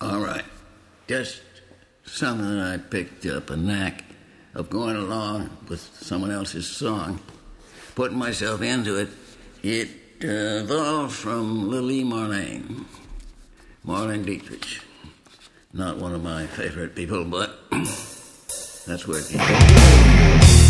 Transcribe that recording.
All right. Just something I picked up a knack of going along with someone else's song, putting myself into it. It uh, evolved from Lily Marlene, Marlene Dietrich. Not one of my favorite people, but that's where it came from.